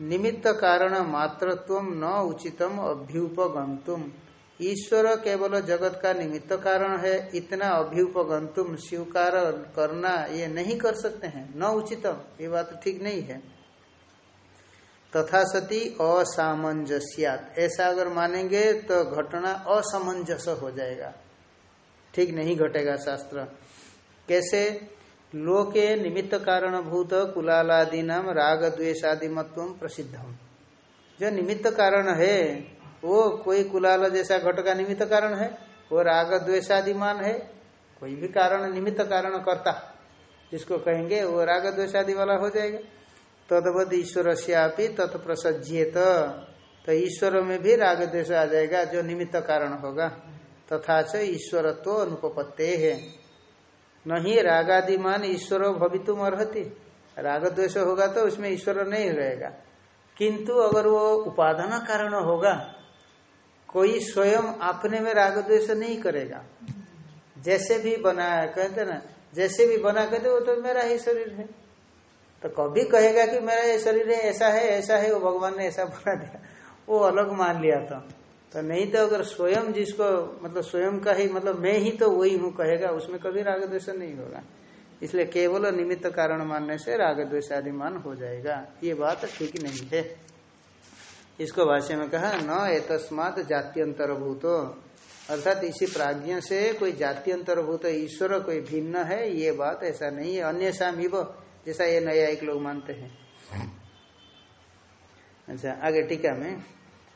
निमित्त कारण मात्रत्व न उचितम अभ्युपगंतुम ईश्वर केवल जगत का निमित्त कारण है, इतना अभ्युपगंतुम स्वीकार करना ये नहीं कर सकते हैं। न उचितम, ये बात ठीक नहीं है। तथा सती असामंजस्यात। ऐसा अगर मानेंगे तो घटना असमंजस हो जाएगा। ठीक नहीं घटेगा शास्त्र। कैसे? लोके निमित्त कारण भूत कुलालादि नाम राग द्वेशादि मत्व प्रसिद्धम जो निमित्त कारण है वो कोई कुलाल जैसा घट का निमित्त कारण है, वो राग द्वेशादिमान है, कोई भी कारण, निमित्त कारण करता। जिसको कहेंगे, वो राग द्वेशादि वाला हो जाएगा। तदवद ईश्वर से तत्प्रसज्येत। तो ईश्वर में भी राग द्वेष आ जाएगा, जो निमित्त कारण होगा। तथा से ईश्वरत्व तो अनुपत्ते है। नहीं रागादिमान ईश्वर भवितुम अर्ति राग द्वेष होगा तो उसमें ईश्वर नहीं रहेगा। किंतु अगर वो उपादान कारण होगा कोई स्वयं अपने में राग द्वेष नहीं करेगा। जैसे भी बना कहते ना, जैसे भी बना, कहते वो तो मेरा ही शरीर है। तो कभी कहेगा कि मेरा ये शरीर है, ऐसा है ऐसा है, वो भगवान ने ऐसा बना दिया, वो अलग मान लिया था। तो नहीं तो अगर स्वयं जिसको मतलब स्वयं का ही मतलब मैं ही तो वही हूँ, कहेगा, उसमें कभी राग द्वेष नहीं होगा। इसलिए केवल निमित्त कारण मानने से राग द्वेष आदि मान हो जाएगा। ये बात ठीक नहीं है। इसको भाष्य में कहा, न एतस्मात जात्यंतरभूत। अर्थात इसी प्राज्ञ से कोई जात्यंतरभूत, ईश्वर कोई भिन्न है, ये बात ऐसा नहीं है। अन्य शामिव जैसा ये नया एक लोग मानते हैं। अच्छा आगे टीका में,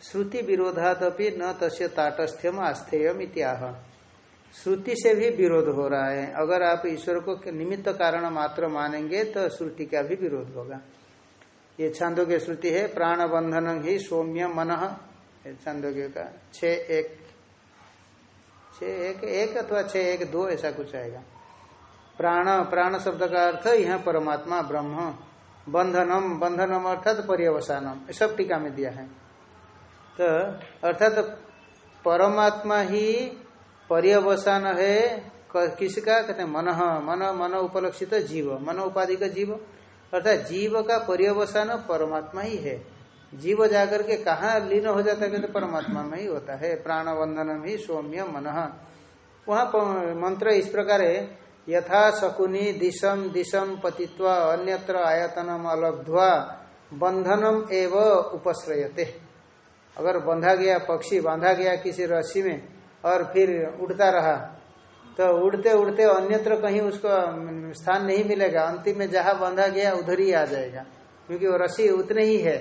श्रुति विरोधात अपनी न तस्य ताटस्थ्यम आस्थेयम इत्याह। श्रुति से भी विरोध हो रहा है। अगर आप ईश्वर को निमित्त कारण मात्र मानेंगे तो श्रुति का भी विरोध होगा। ये छांदोग्य श्रुति है प्राण बंधन ही सौम्य मन। छांदोग्य का छ एक छ एक एक अथवा छ एक दो ऐसा कुछ आएगा। प्राण प्राण शब्द का अर्थ यह परमात्मा, ब्रह्म, बंधनम बंधनम अर्थात पर्यवसानम सब टीका में दिया है। तो अर्थात परमात्मा ही पर्यवसान है किसका? कहते हैं मन मन मन उपलक्षित जीव, मन उपाधि का जीव। अर्थात जीव का पर्यवसान परमात्मा ही है। जीव जाकर के कहा लीन हो जाता है कहते परमात्मा में ही होता है। प्राण बंधन ही सौम्य मन। वहाँ मंत्र इस प्रकार है, यथा शकुनी दिशम दिशम पतित्वा अन्यत्र आयतनम अलब्ध्वा बंधनम एव उपश्रयते। अगर बंधा गया, पक्षी बांधा गया किसी रस्सी में और फिर उड़ता रहा तो उड़ते उड़ते अन्यत्र कहीं उसको स्थान नहीं मिलेगा। अंतिम में जहाँ बांधा गया, उधर ही आ जाएगा। क्योंकि वो रस्सी उतने ही है।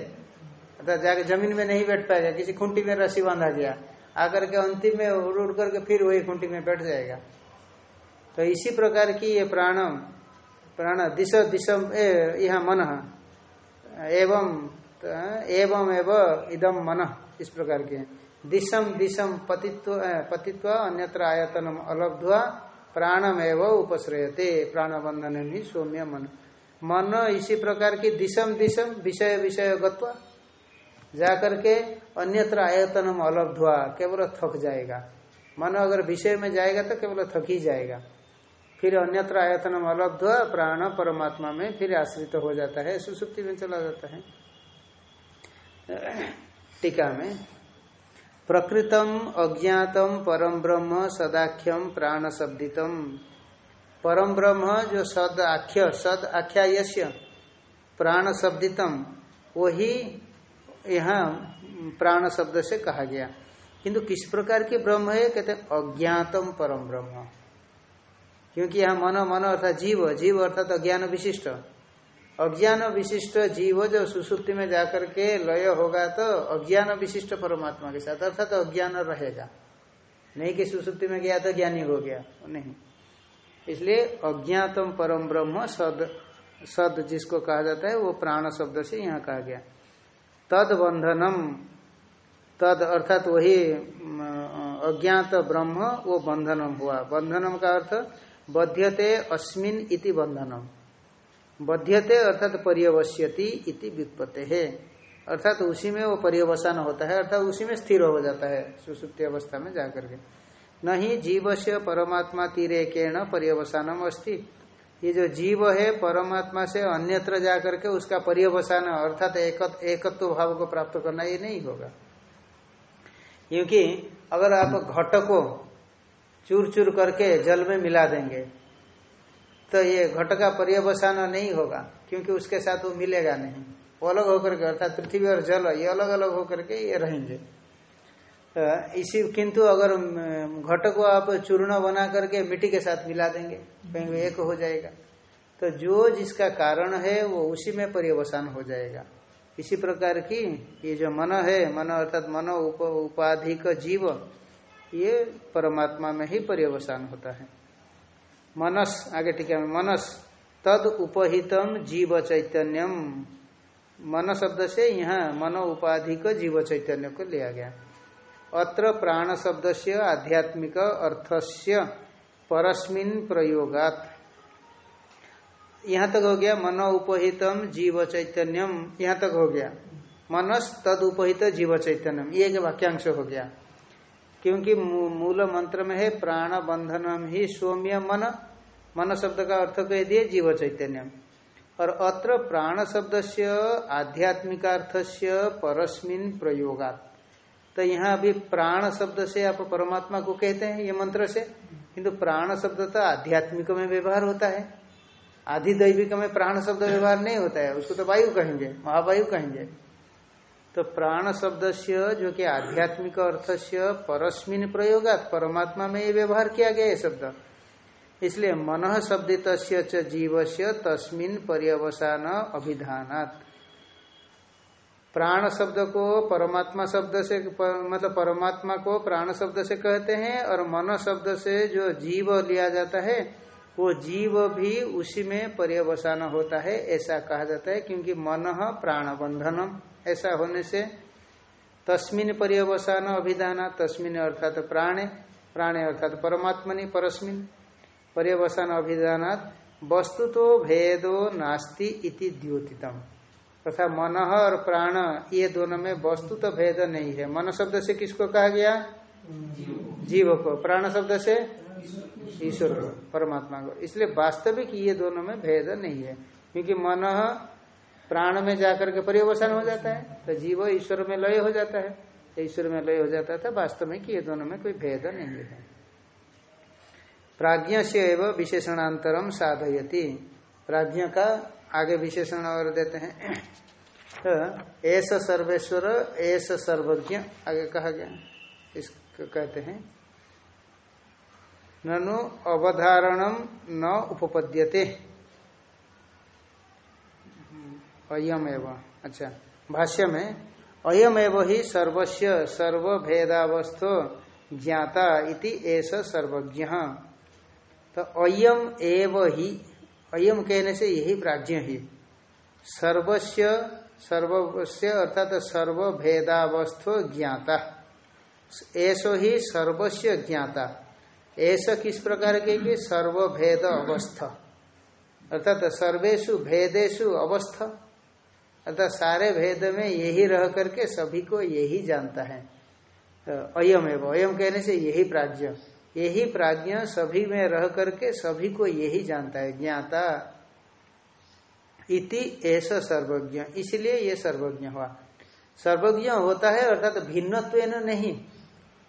अर्थात जाके ज़मीन में नहीं बैठ पाएगा। किसी खूंटी में रस्सी बांधा गया। आकर के अंतिम में उड़ उड़ करके फिर वही खूंटी में बैठ जाएगा। तो इसी प्रकार की ये प्राणम, प्राण दिश दिशम यहाँ मन, एवं एवं एवं इदम मन, इस प्रकार के दिशम दिशम पतित्व पतित्व अन्यत्र आयतनम अलब्धवा प्राणम एवं उपश्रयते। प्राण बंधन ही सौम्य मन। मन इसी प्रकार की दिशम दिशम विषय विषय गत्वा जाकर के अन्यत्र आयतनम अलब्धवा केवल थक जाएगा। मन अगर विषय में जाएगा तो केवल थक ही जाएगा। फिर अन्यत्र आयतनम अलब्धवा प्राण परमात्मा में फिर आश्रित तो हो जाता है, सुसुप्ति में चला जाता है। टीका में प्रकृतम अज्ञातम परम ब्रह्म सदाख्यम प्राण शब्दितम परम ब्रह्म जो सद आख्य, सद आख्या प्राण शब्दितम वही यहाँ प्राण शब्द से कहा गया। किंतु किस प्रकार के ब्रह्म है? कहते हैं, अज्ञातम परम ब्रह्म। क्योंकि यहाँ मन मन अर्थात जीव जीव अर्थात अज्ञान विशिष्ट। अज्ञान विशिष्ट जीव जो सुसुप्ति में जाकर के लय होगा तो अज्ञान विशिष्ट परमात्मा के साथ, अर्थात तो अज्ञान रहेगा। नहीं कि सुसुप्ति में गया तो ज्ञानी हो गया, नहीं। इसलिए अज्ञातम परम ब्रह्म, सद सद जिसको कहा जाता है, वो प्राण शब्द से यहाँ कहा गया। तद बंधनम, तद अर्थात वही अज्ञात ब्रह्म, वो बंधनम हुआ। बंधनम का अर्थ, बध्यते अस्मिन इति बंधनम। बध्यते अर्थात पर्यवश्यति इति व्युत्पत्ति है। अर्थात उसी में वो पर्यवसान होता है, अर्थात उसी में स्थिर हो जाता है, सुसुप्ति अवस्था में जाकर के। नहीं जीव से परमात्मा तीरे केण पर्यवसानम अस्ति। ये जो जीव है, परमात्मा से अन्यत्र जाकर के उसका पर्यवसान, अर्थात एकत्व भाव को प्राप्त करना ये नहीं होगा। क्योंकि अगर आप घट को चूर चूर करके जल में मिला देंगे तो ये घट का पर्यवसान नहीं होगा क्योंकि उसके साथ वो मिलेगा नहीं। वो अलग होकर के अर्थात पृथ्वी और जल ये अलग अलग होकर के ये रहेंगे। तो इसी किंतु अगर घट को आप चूर्ण बना करके मिट्टी के साथ मिला देंगे कहीं एक हो जाएगा। तो जो जिसका कारण है वो उसी में पर्यवसान हो जाएगा। इसी प्रकार की ये जो मन है मन अर्थात मन उप, उपाधिक जीव ये परमात्मा में ही पर्यवसान होता है। मनस, आगे टीका में मनस, तद उपहितम जीव चैतन्यम मन शब्द से यहाँ मन उपाधि को जीव चैतन्य को लिया गया। अत्र प्राण शब्द से आध्यात्मिक अर्थस्य परस्मिन प्रयोगात। यहाँ तक हो गया मन उपहितम जीव चैतन्यम यहाँ तक हो गया। मनस, तद उपहित जीव चैतन्यम ये वाक्यांश हो गया। क्योंकि मूल मंत्र में है प्राण बंधनम ही सौम्य मन। मन शब्द का अर्थ कह दिए, जीव चैतन्यम। और अत्र प्राण शब्द से आध्यात्मिकार्थ से परस्मिन प्रयोगात। तो यहाँ अभी प्राण शब्द से आप परमात्मा को कहते हैं, ये मंत्र से। किंतु प्राण शब्द तो आध्यात्मिक में व्यवहार होता है। आधिदैविक में प्राण शब्द व्यवहार नहीं होता है, उसको तो वायु कहेंगे, महावायु कहेंगे। तो प्राण शब्द से जो कि आध्यात्मिक अर्थ से परस्मिन प्रयोगात परमात्मा में ये व्यवहार किया गया है शब्द। इसलिए मन शब्दित जीव से तस्मिन पर्यवसान अभिधानात। प्राण शब्द को परमात्मा शब्द से मतलब परमात्मा को प्राण शब्द से कहते हैं, और मन शब्द से जो जीव लिया जाता है, वो जीव भी उसी में पर्यवसान होता है, ऐसा कहा जाता है, क्योंकि मन प्राण बंधनम ऐसा होने से तस्मिन पर्यवसान अभिधान, तस्मिन अर्थात प्राणे प्राणे अर्थात परमात्मनि, परस्मिन पर्यवसान अभिधान वस्तु तो भेदो नास्ति इति द्योतितम। तथा मन और प्राण, ये दोनों में वस्तु तो भेद नहीं है। मन शब्द से किसको कहा गया? जीव को प्राण शब्द से? ईश्वर को, परमात्मा को। इसलिए वास्तविक ये दोनों में भेद नहीं है। क्योंकि मन प्राण में जाकर के परिवर्तन हो जाता है तो जीव ईश्वर में लय हो जाता है। ईश्वर में लय हो जाता था वास्तव में कि ये दोनों में कोई भेद नहीं है। प्राज्ञ से एवं विशेषणांतरम साधयती। प्राज्ञ का आगे विशेषण और देते हैं। तो सर्वेश्वर ऐसा सर्वज्ञ, आगे कहा गया। इसको कहते हैं, ननु अवधारणम न उपपद्यते। अयम एवं अच्छा भाष्य में अयम एवं ही सर्वस्व सर्व भेदावस्थो ज्ञाता इति सर्वज्ञ। तो अयम एव ही, अयम कहने से यही प्राज्ञ ही। सर्वस्व सर्वस्व अर्थात सर्व भेदावस्थो ज्ञाता। ऐसो ही सर्वस्व ज्ञाता। ऐसा किस प्रकार के कि सर्वभेद अवस्था। अर्थात सर्वेशु भेदेशु अवस्था। अर्थात सारे भेद में यही रह करके सभी को यही जानता है। तो अयम एवं, अयम कहने से यही प्राज्ञ। यही प्राज्ञ सभी में रह करके सभी को यही जानता है, ज्ञाता इति ऐसा सर्वज्ञ। इसलिए ये सर्वज्ञ हुआ। सर्वज्ञ होता है अर्थात भिन्नत्व नहीं।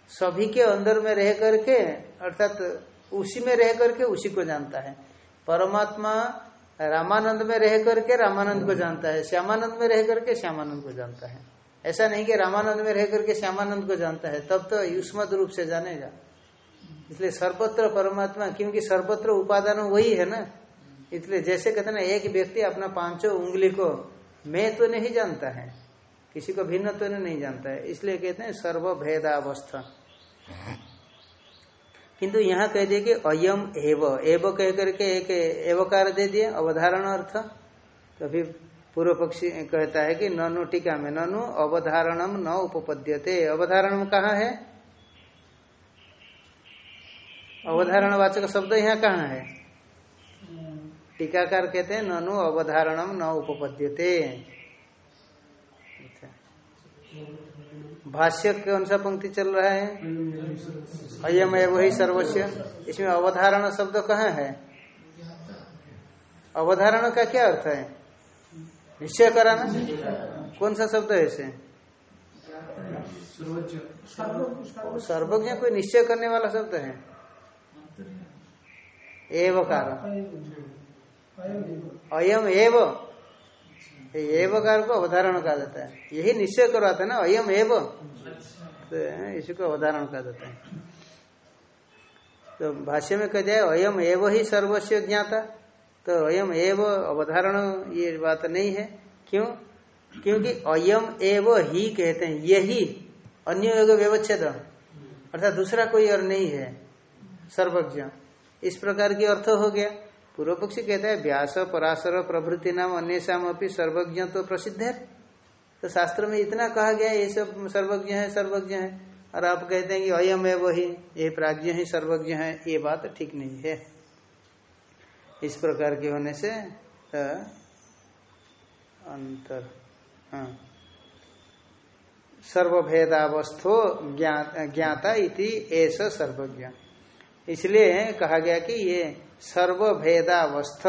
सभी के अंदर में रह करके, अर्थात उसी में रह करके उसी को जानता है। परमात्मा रामानंद में रह करके रामानंद को जानता है, श्यामानंद में रह करके श्यामानंद को जानता है। ऐसा नहीं कि रामानंद में रह करके श्यामानंद को जानता है, तब तो युष्मत रूप से जानेगा इसलिए सर्वत्र परमात्मा, क्योंकि सर्वत्र उपादान वही है ना, इसलिए जैसे कहते ना, एक व्यक्ति अपना पाँचों उंगली को मैं तो नहीं जानता है, किसी को भिन्न तो नहीं जानता है, इसलिए कहते हैं सर्व भेदावस्था किंतु यहाँ कह दिए कि अयम एव एव कह करके एक एवकार दे दिए अवधारण अर्थ। तो फिर पूर्व पक्षी कहता है कि ननु टीका में, ननु अवधारणम न उपपद्यते। अवधारणम कहाँ है? अवधारण वाचक शब्द यहाँ कहाँ है? टीकाकार कहते हैं, ननु अवधारणम न उपपद्यते। अच्छा। भाष्य कौन सा पंक्ति चल रहा है। अयम है वही सर्वस्व। इसमें अवधारणा शब्द कहाँ है? अवधारणा का क्या अर्थ है? निश्चय कराना कौन सा शब्द है इसे सर्वज्ञ। कोई निश्चय करने वाला शब्द है? एव। कारण अयम एव। एवकार को अवधारण कहा जाता है। यही निश्चय करवाता है ना, अयम एव। तो इसी को अवधारण कहा जाता है। तो भाष्य में कह जाए अयम एव ही सर्वस्व ज्ञाता। तो अयम एव अवधारण ये बात नहीं है। क्यों? क्योंकि अयम एव ही कहते हैं, यही, अन्य व्यवच्छेद। अर्थात दूसरा कोई और नहीं है। सर्वज्ञ। इस प्रकार की अर्थ हो गया। पूर्व पक्षी कहता है, व्यास, पराशर, प्रभृति नाम अन्य शाम अपनी सर्वज्ञ तो प्रसिद्ध है। तो शास्त्र में इतना कहा गया ये सब सर्वज्ञ है सर्वज्ञ है। और आप कहते हैं कि अयम है वही, ये प्राज्ञ ही, सर्वज्ञ है, ये बात ठीक नहीं है। इस प्रकार के होने से तो अंतर हाँ। सर्वभेदावस्थो ज्ञाता इति ऐसा सर्वज्ञ। इसलिए कहा गया कि ये सर्वभेदावस्थ।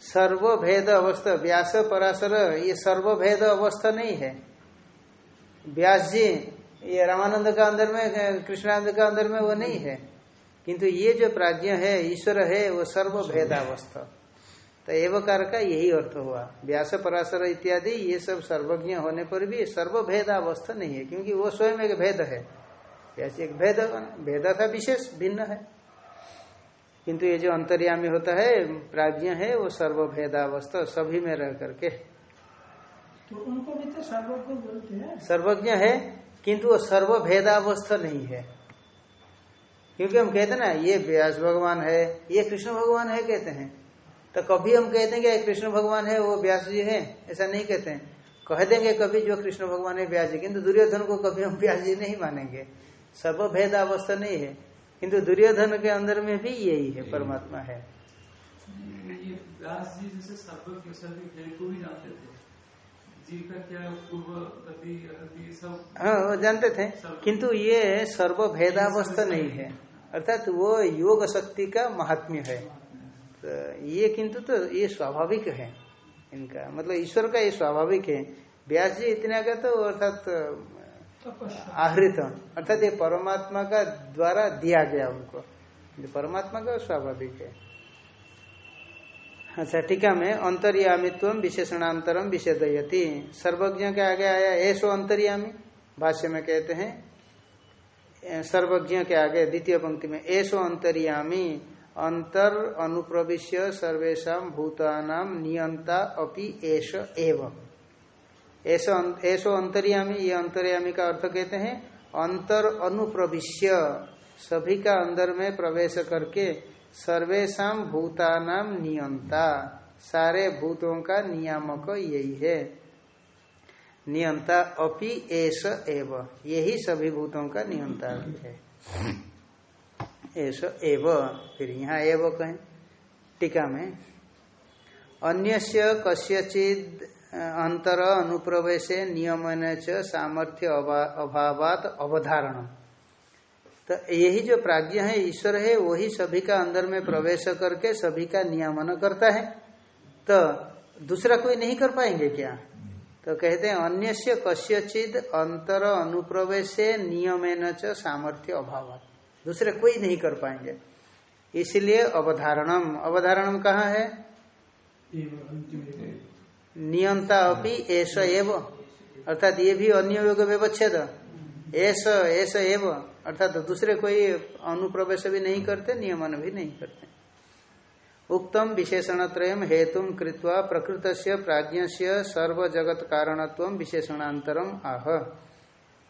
सर्वभेद अवस्था व्यास, पराशर, ये सर्वभेद अवस्था नहीं है। व्यास जी, ये रामानंद का अंदर में, कृष्णानंद का अंदर में वो नहीं है। किंतु ये जो प्राज्ञ है, ईश्वर है, वो सर्वभेदावस्था। तो एवकार का यही अर्थ हुआ। व्यास, पराशर इत्यादि, ये सब सर्वज्ञ होने पर भी सर्वभेदावस्था नहीं है, क्योंकि वो स्वयं एक भेद है। व्यास एक भेद भेद था विशेष, भिन्न है। किंतु ये जो अंतर्यामी होता है प्राज्ञ है वो सर्वभेदावस्था सभी में रह करके। तो उनको भी तो सर्वज्ञ बोलते हैं। सर्वज्ञ है किंतु वो सर्वभेदावस्था नहीं है। क्योंकि हम कहते ना ये व्यास भगवान है ये कृष्ण भगवान है कहते हैं। तो कभी हम कहते हैं कि कृष्ण भगवान है वो व्यास जी है ऐसा नहीं कहते हैं। कह देंगे कभी जो कृष्ण भगवान है व्यास जी। किन्तु दुर्योधन को कभी हम व्यास जी नहीं मानेंगे। सर्वभेद अवस्था नहीं है। किंतु दुर्योधन के अंदर में भी यही है परमात्मा है। व्यास जी जैसे सर्वज्ञ सभी को भी जानते थे। जी का क्या पूर्व गति गति सब? हाँ वो जानते थे। किंतु ये सर्वभेदावस्था नहीं है। अर्थात वो योग शक्ति का महात्म्य है। तो ये किंतु तो ये स्वाभाविक है इनका। मतलब ईश्वर का ये स्वाभाविक है। व्यास जी इतना का तो अर्थात आहृत अर्थात ये परमात्मा का द्वारा दिया गया उनको। जो परमात्मा का स्वाभाविक है। अच्छा टीका में अंतर्यामित्व विशेषणांतरम विषेदयती सर्वज्ञ के आगे आया, ऐसो अंतर्यामी, भाष्य में कहते हैं। सर्वज्ञ के आगे, द्वितीय पंक्ति में, ऐसो अंतर्यामी, अंतर अनुप्रविश्य सर्वेशा भूतानाम नियंता अपि एश एव ऐसो अंतर्यामी, ये अंतर्यामी का अर्थ कहते हैं, अंतर अनुप्रविश्य। सभी का अंदर में प्रवेश करके सर्वेशा भूतानाम नियंता। सारे भूतों का नियामक यही है। नियंता अपि एस एव। यही सभी भूतों का नियंता है। ऐसा एव। फिर यहाँ एव कहें। टीका में। अन्य कस्यचिद अंतर अनुप्रवेश नियमन च सामर्थ्य अभावात अवधारण तो यही जो प्राज्ञ है, ईश्वर है, वही सभी का अंदर में प्रवेश करके सभी का नियमन करता है। तो दूसरा कोई नहीं कर पाएँगे क्या? तो कहते हैं अन्य से कस्यचिद अंतर अनुप्रवेश नियमन च सामर्थ्य अभाव दूसरे कोई नहीं कर पाएँगे। इसलिए अवधारणम। अवधारणम कहाँ है? नियंता अपनी ऐसा एव। अर्थात ये भी अन्य योग व्यवच्छेद। ऐसा ऐसा एव। अर्थात दूसरे कोई अनुप्रवेश भी नहीं करते, नियमन भी नहीं करते। उक्तम विशेषण त्रयम हेतु कृत्वा प्रकृत प्राज्ञ से सर्व जगत कारणत्व विशेषणांतरम आह।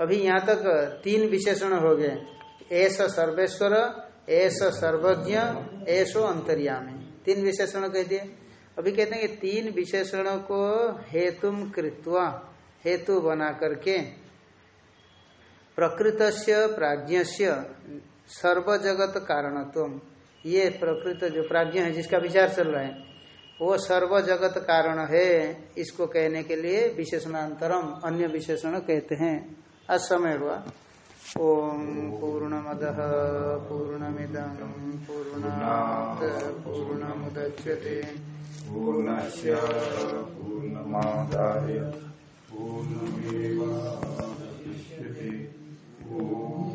अभी यहाँ तक तीन विशेषण हो गए। ऐसा सर्वेश्वर ऐसा सर्वज्ञ ऐसो अंतर्यामी। तीन विशेषण कह दिए। अभी कहते हैं कि तीन विशेषणों को हेतु कृत्वा, हेतु बना करके प्रकृत प्राज्ञ सर्व जगत कारणत्व ये प्रकृत जो प्राज्ञ है, जिसका विचार चल रहा है, वो सर्व जगत कारण है, इसको कहने के लिए विशेषणांतरम, अन्य विशेषण कहते हैं। आज समय हुआ। ओम पूर्णमद पूर्ण पूर्ण पूर्णमुदच्यते। पूर्णस्य पूर्णमादाय। पूर्णमेवावशिष्यते। ॐ